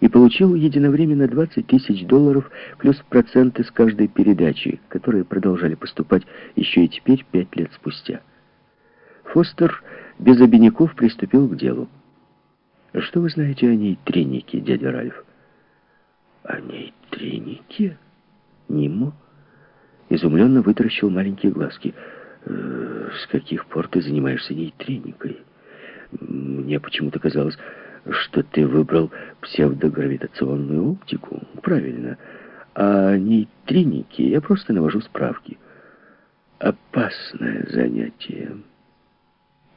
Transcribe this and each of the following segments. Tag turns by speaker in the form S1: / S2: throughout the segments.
S1: и получил единовременно 20 тысяч долларов плюс проценты с каждой передачи, которые продолжали поступать еще и теперь, пять лет спустя. Фостер без обиняков приступил к делу. «Что вы знаете о нейтринике, дядя Ральф?» «О нейтринике?» Нимо изумленно вытаращил маленькие глазки. «Э, «С каких пор ты занимаешься нейтриникой?» «Мне почему-то казалось, что ты выбрал псевдогравитационную оптику. Правильно. А нейтриники я просто навожу справки. Опасное занятие.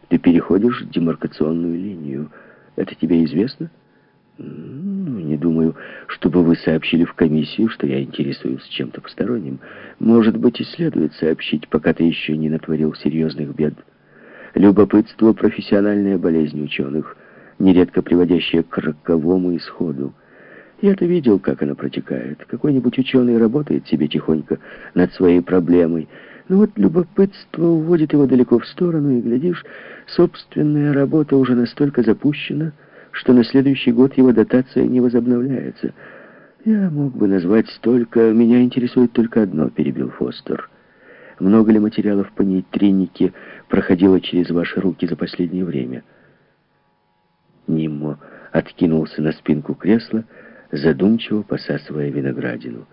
S1: Ты переходишь демаркационную линию. Это тебе известно? Ну, не думаю, чтобы вы сообщили в комиссию, что я интересуюсь чем-то посторонним. Может быть, и следует сообщить, пока ты еще не натворил серьезных бед. Любопытство — профессиональная болезнь ученых — нередко приводящая к роковому исходу. Я-то видел, как она протекает. Какой-нибудь ученый работает себе тихонько над своей проблемой, но вот любопытство уводит его далеко в сторону, и, глядишь, собственная работа уже настолько запущена, что на следующий год его дотация не возобновляется. Я мог бы назвать столько... Меня интересует только одно, перебил Фостер. Много ли материалов по нейтринике проходило через ваши руки за последнее время? — откинулся на спинку кресла, задумчиво посасывая виноградину.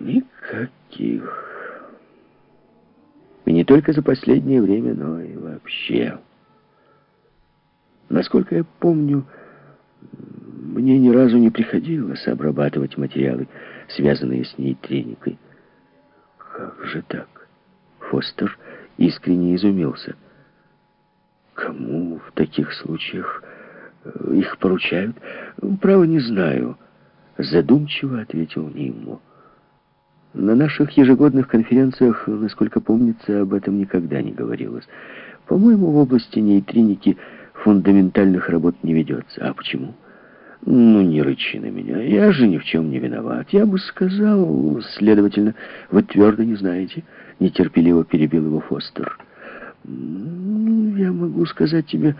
S1: Никаких. И не только за последнее время, но и вообще. Насколько я помню, мне ни разу не приходилось обрабатывать материалы, связанные с нейтриникой. Как же так? Фостер искренне изумился. Кому в таких случаях их поручают? Право не знаю. Задумчиво ответил Ниммо. На наших ежегодных конференциях, насколько помнится, об этом никогда не говорилось. По-моему, в области нейтриники фундаментальных работ не ведется. А почему? Ну, не рычи на меня. Я же ни в чем не виноват. Я бы сказал, следовательно, вы твердо не знаете. Нетерпеливо перебил его Фостер. Ну, я могу сказать тебе,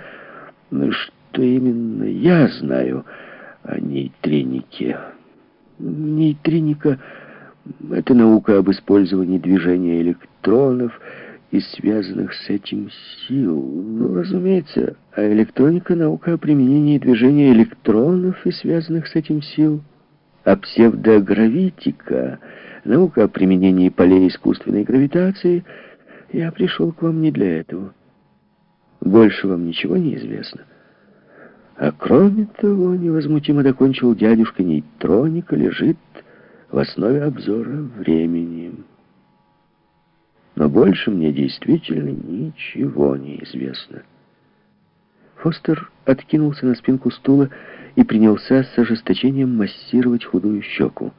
S1: что именно я знаю о нейтринике. Нейтриника — это наука об использовании движения электронов и связанных с этим сил. Ну, разумеется, а электроника — наука о применении движения электронов и связанных с этим сил. А псевдогравитика — наука о применении полей искусственной гравитации — я пришел к вам не для этого. Больше вам ничего не известно. Кроме того, невозмутимо докончил дядюшка, нейтроника лежит в основе обзора времени. Но больше мне действительно ничего не известно. Фостер откинулся на спинку стула и принялся с ожесточением массировать худую щеку.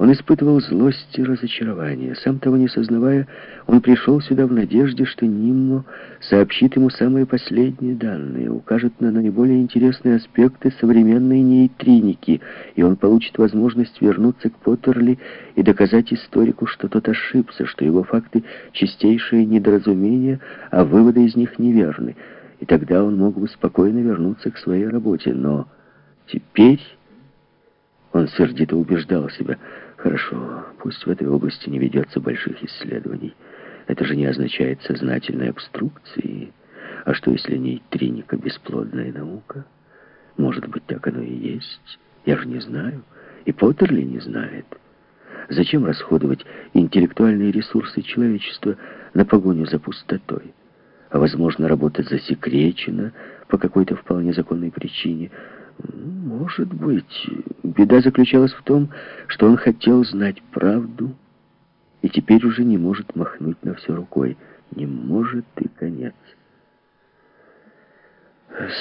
S1: Он испытывал злость и разочарование. Сам того не сознавая, он пришел сюда в надежде, что Ниммо сообщит ему самые последние данные, укажет на наиболее интересные аспекты современной нейтриники, и он получит возможность вернуться к Поттерли и доказать историку, что тот ошибся, что его факты — чистейшие недоразумения, а выводы из них неверны. И тогда он мог бы спокойно вернуться к своей работе. Но теперь он сердито убеждал себя — Хорошо, пусть в этой области не ведется больших исследований. Это же не означает сознательной обструкции. А что, если нейтриника — бесплодная наука? Может быть, так оно и есть. Я же не знаю. И Поттерли не знает. Зачем расходовать интеллектуальные ресурсы человечества на погоню за пустотой? А, возможно, работа засекречена по какой-то вполне законной причине — может быть. Беда заключалась в том, что он хотел знать правду, и теперь уже не может махнуть на все рукой. Не может и конец.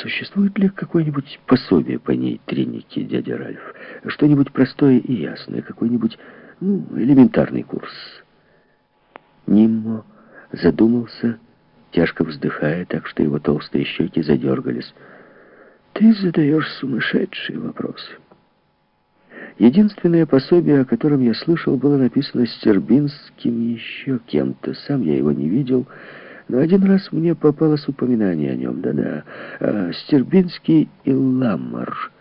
S1: Существует ли какое-нибудь пособие по ней треники, дядя Ральф? Что-нибудь простое и ясное, какой-нибудь ну, элементарный курс? Ниммо задумался, тяжко вздыхая, так что его толстые щеки задергались. Ты задаешь сумасшедшие вопросы. Единственное пособие, о котором я слышал, было написано Стербинским еще кем-то. Сам я его не видел, но один раз мне попалось упоминание о нем. Да-да, а, Стербинский и Ламмар —